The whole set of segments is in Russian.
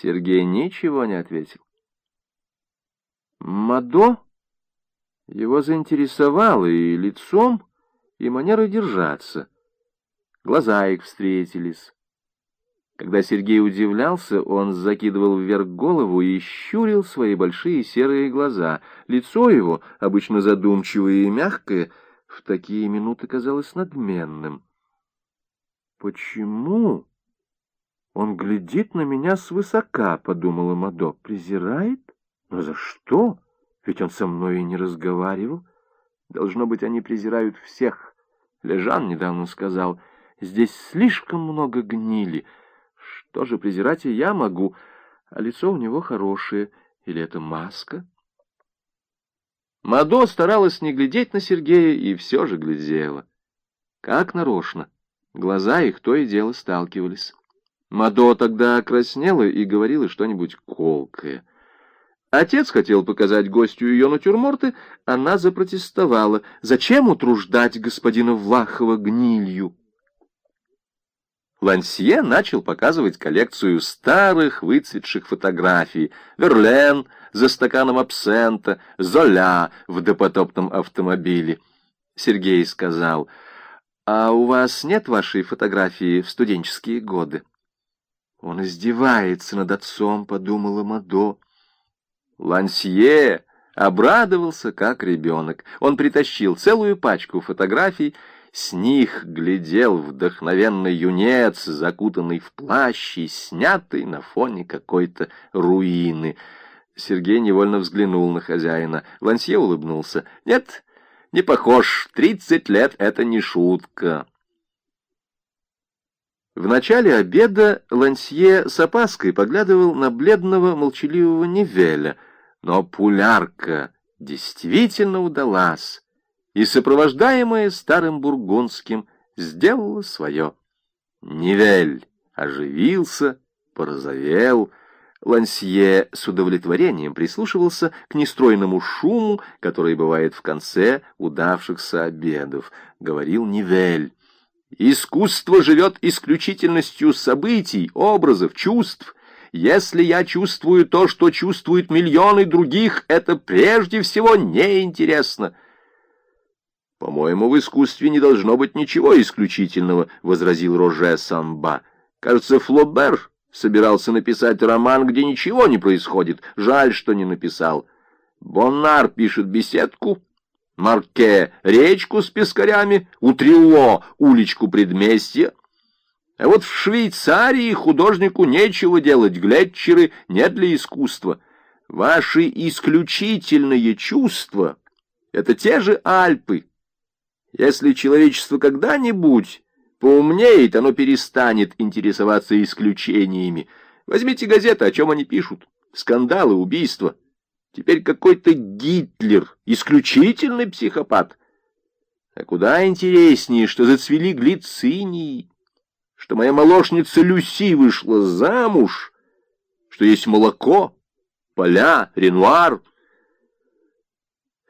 Сергей ничего не ответил. Мадо его заинтересовало и лицом, и манерой держаться. Глаза их встретились. Когда Сергей удивлялся, он закидывал вверх голову и щурил свои большие серые глаза. Лицо его, обычно задумчивое и мягкое, в такие минуты казалось надменным. «Почему?» «Он глядит на меня свысока», — подумала Мадо. «Презирает? Но за что? Ведь он со мной и не разговаривал. Должно быть, они презирают всех. Лежан недавно сказал, здесь слишком много гнили». Тоже презирать и я могу, а лицо у него хорошее. Или это маска? Мадо старалась не глядеть на Сергея и все же глядела. Как нарочно. Глаза их то и дело сталкивались. Мадо тогда окраснела и говорила что-нибудь колкое. Отец хотел показать гостю ее натюрморты, она запротестовала. Зачем утруждать господина Влахова гнилью? Лансье начал показывать коллекцию старых выцветших фотографий. Верлен за стаканом абсента, Золя в допотопном автомобиле. Сергей сказал, «А у вас нет вашей фотографии в студенческие годы?» «Он издевается над отцом», — подумала Мадо. Лансье обрадовался, как ребенок. Он притащил целую пачку фотографий с них глядел вдохновенный юнец, закутанный в плащ и снятый на фоне какой-то руины. Сергей невольно взглянул на хозяина. Лансье улыбнулся. «Нет, не похож. Тридцать лет — это не шутка». В начале обеда Лансье с опаской поглядывал на бледного молчаливого Невеля, но пулярка действительно удалась и, сопровождаемая старым бургундским, сделала свое. Невель оживился, порозовел, Лансье с удовлетворением прислушивался к нестройному шуму, который бывает в конце удавшихся обедов. Говорил Невель. «Искусство живет исключительностью событий, образов, чувств. Если я чувствую то, что чувствуют миллионы других, это прежде всего неинтересно». «По-моему, в искусстве не должно быть ничего исключительного», — возразил Роже Самба. «Кажется, Флобер собирался написать роман, где ничего не происходит. Жаль, что не написал. Боннар пишет беседку, Марке — речку с пескарями, у Трилло — уличку предместья. А вот в Швейцарии художнику нечего делать, глядчеры не для искусства. Ваши исключительные чувства — это те же Альпы, если человечество когда-нибудь поумнеет, оно перестанет интересоваться исключениями. Возьмите газеты, о чем они пишут. Скандалы, убийства. Теперь какой-то Гитлер, исключительный психопат. А куда интереснее, что зацвели глицинии, что моя молочница Люси вышла замуж, что есть молоко, поля, Ренуар —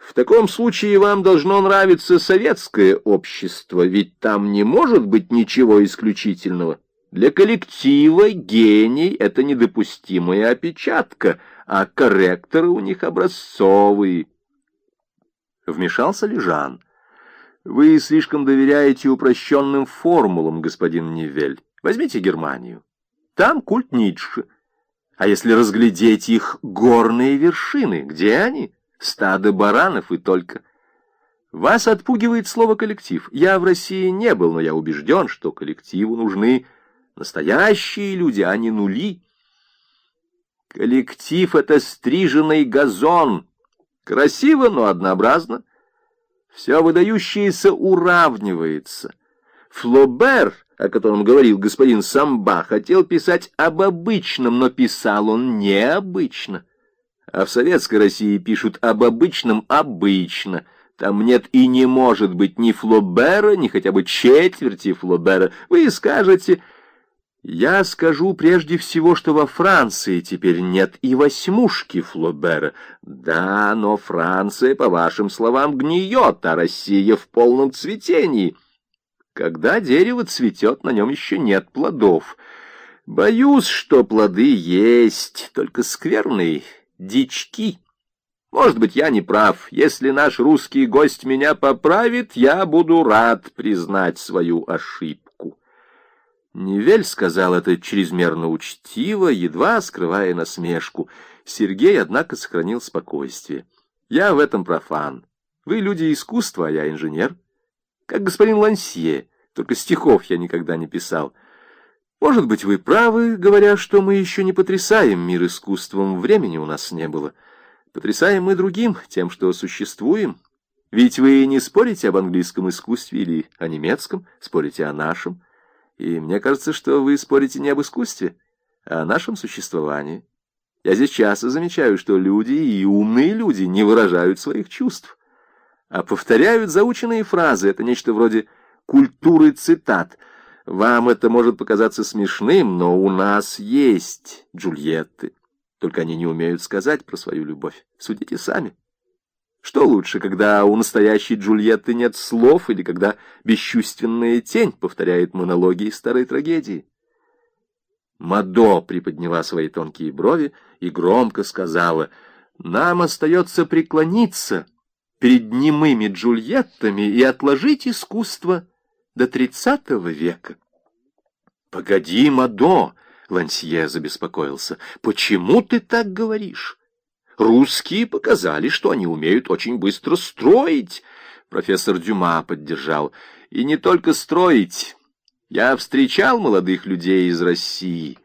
в таком случае вам должно нравиться советское общество, ведь там не может быть ничего исключительного. Для коллектива гений — это недопустимая опечатка, а корректоры у них образцовые. Вмешался ли Жан? Вы слишком доверяете упрощенным формулам, господин Невель. Возьмите Германию. Там культ Ницше. А если разглядеть их горные вершины, где они? стадо баранов и только. Вас отпугивает слово «коллектив». Я в России не был, но я убежден, что коллективу нужны настоящие люди, а не нули. Коллектив — это стриженный газон. Красиво, но однообразно. Все выдающееся уравнивается. Флобер, о котором говорил господин Самба, хотел писать об обычном, но писал он необычно а в Советской России пишут об обычном обычно. Там нет и не может быть ни Флобера, ни хотя бы четверти Флобера. Вы скажете... Я скажу прежде всего, что во Франции теперь нет и восьмушки Флобера. Да, но Франция, по вашим словам, гниет, а Россия в полном цветении. Когда дерево цветет, на нем еще нет плодов. Боюсь, что плоды есть, только скверные, дички. Может быть, я не прав. Если наш русский гость меня поправит, я буду рад признать свою ошибку. Невель сказал это чрезмерно учтиво, едва скрывая насмешку. Сергей, однако, сохранил спокойствие. Я в этом профан. Вы люди искусства, а я инженер. Как господин Лансье, только стихов я никогда не писал. Может быть, вы правы, говоря, что мы еще не потрясаем мир искусством, времени у нас не было. Потрясаем мы другим, тем, что существуем. Ведь вы не спорите об английском искусстве или о немецком, спорите о нашем. И мне кажется, что вы спорите не об искусстве, а о нашем существовании. Я здесь часто замечаю, что люди и умные люди не выражают своих чувств а повторяют заученные фразы. Это нечто вроде культуры цитат. Вам это может показаться смешным, но у нас есть Джульетты. Только они не умеют сказать про свою любовь. Судите сами. Что лучше, когда у настоящей Джульетты нет слов, или когда бесчувственная тень повторяет монологи старой трагедии? Мадо приподняла свои тонкие брови и громко сказала, «Нам остается преклониться» перед немыми Джульеттами и отложить искусство до тридцатого века. «Погоди, Мадо!» — Лансье забеспокоился. «Почему ты так говоришь? Русские показали, что они умеют очень быстро строить!» Профессор Дюма поддержал. «И не только строить. Я встречал молодых людей из России».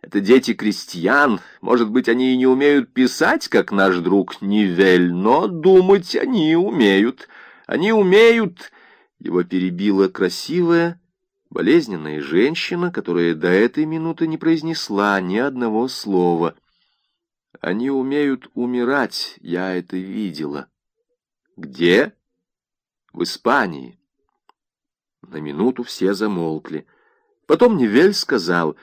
Это дети крестьян. Может быть, они и не умеют писать, как наш друг Нивель, но думать они умеют. Они умеют... Его перебила красивая, болезненная женщина, которая до этой минуты не произнесла ни одного слова. Они умеют умирать, я это видела. Где? В Испании. На минуту все замолкли. Потом Нивель сказал...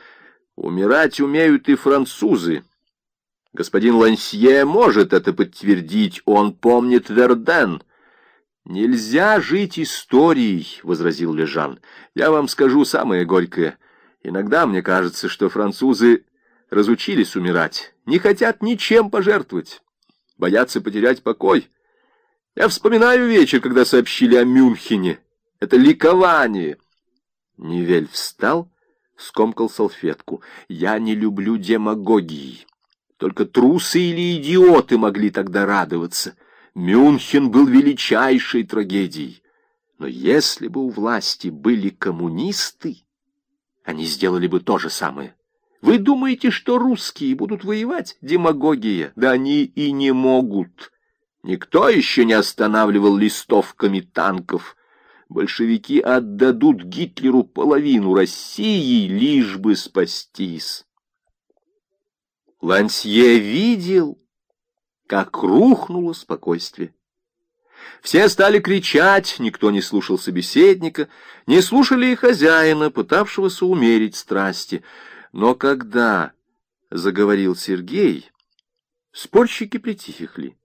Умирать умеют и французы. Господин Лансье может это подтвердить, он помнит Верден. «Нельзя жить историей», — возразил Лежан. «Я вам скажу самое горькое. Иногда мне кажется, что французы разучились умирать, не хотят ничем пожертвовать, боятся потерять покой. Я вспоминаю вечер, когда сообщили о Мюнхене. Это ликование». Невель встал скомкал салфетку. «Я не люблю демагогии. Только трусы или идиоты могли тогда радоваться. Мюнхен был величайшей трагедией. Но если бы у власти были коммунисты, они сделали бы то же самое. Вы думаете, что русские будут воевать? Демагогия. Да они и не могут. Никто еще не останавливал листовками танков» большевики отдадут Гитлеру половину России, лишь бы спастись. Лансье видел, как рухнуло спокойствие. Все стали кричать, никто не слушал собеседника, не слушали и хозяина, пытавшегося умерить страсти. Но когда заговорил Сергей, спорщики притихли.